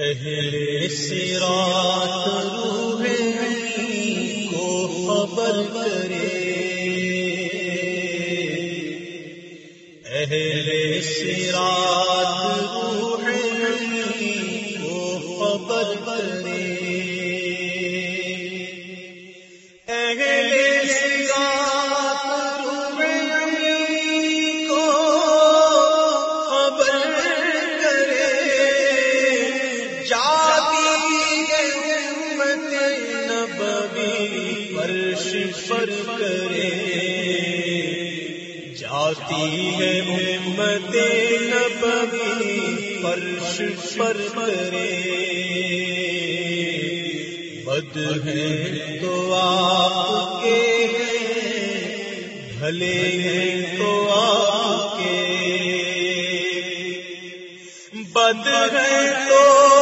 اہل سرات روح کو خبر کرے۔ اہل سرات روح کو خبر کرے۔ اہل سرات پر کرے۔ جاتی ہے امت نبوی فرش پر کرے۔ بد ہے تو آپ کے بھلے ہیں تو آپ کے۔ بد ہے تو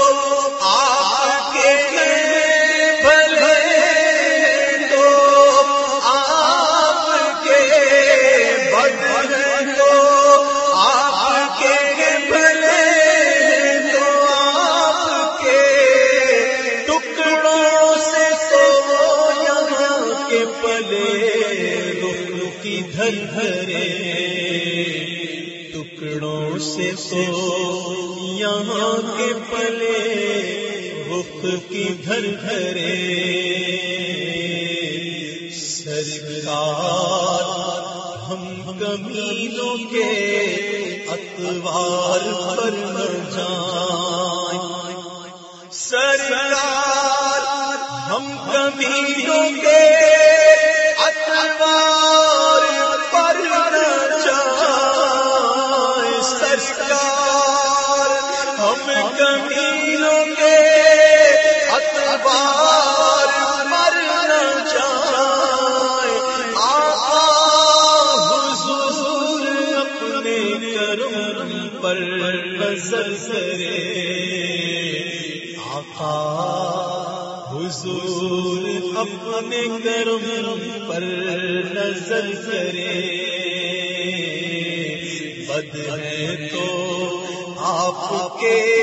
کی دھر دھرے ٹکڑوں سے تو یہاں کے پلے بخ کی گھر گھرے سرکار ہم کمینوں کے اتوار پر نہ جائیں۔ سرکار ہم کمینوں کے نظر کرے آقا حضور اپنے کرم پر نظر کرے۔ بد ہے تو آپ کے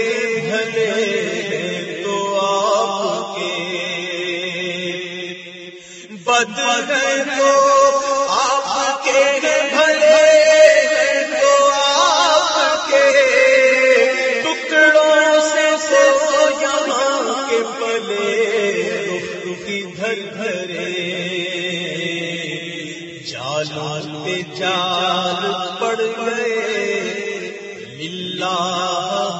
بھلے تو آپ کے۔ بد ہے تو آپ کے پہ جال پڑ گئے للہ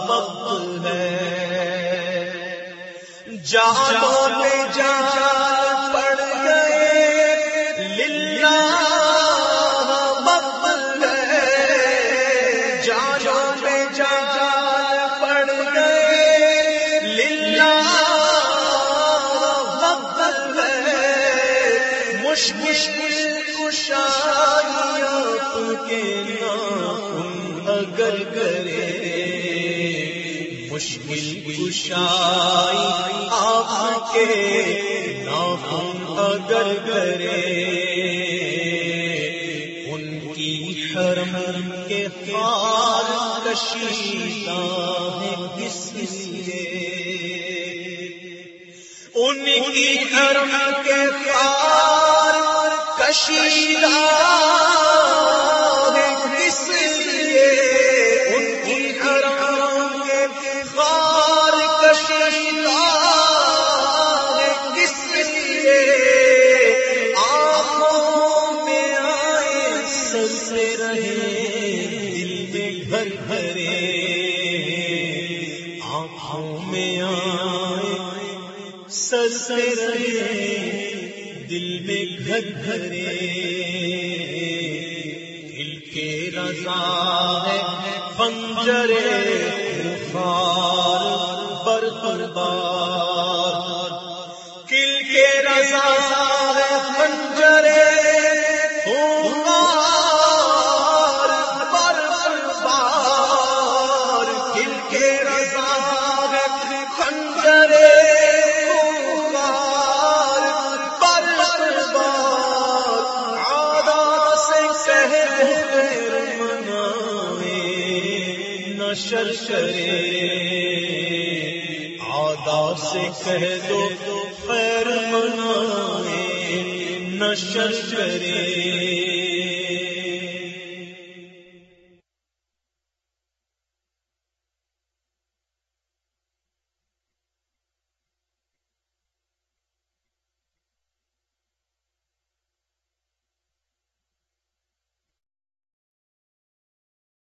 وقت ہے۔ جہاں پہ اگر کرے مشکل کشائی آپ کے نام اگر کرے ان کی حرم کے خار کشیدہ ہے کس لیے ان کی حرم کے خار کشیدہ میں آئے سر سے رہے، دل میں گھر گھرے۔ دل کے رضا ہے پنجرے بار بر بار دل کے رضا منائے نہ شر کرے آدا سے کہہ دو خیر منائے نشر کرے۔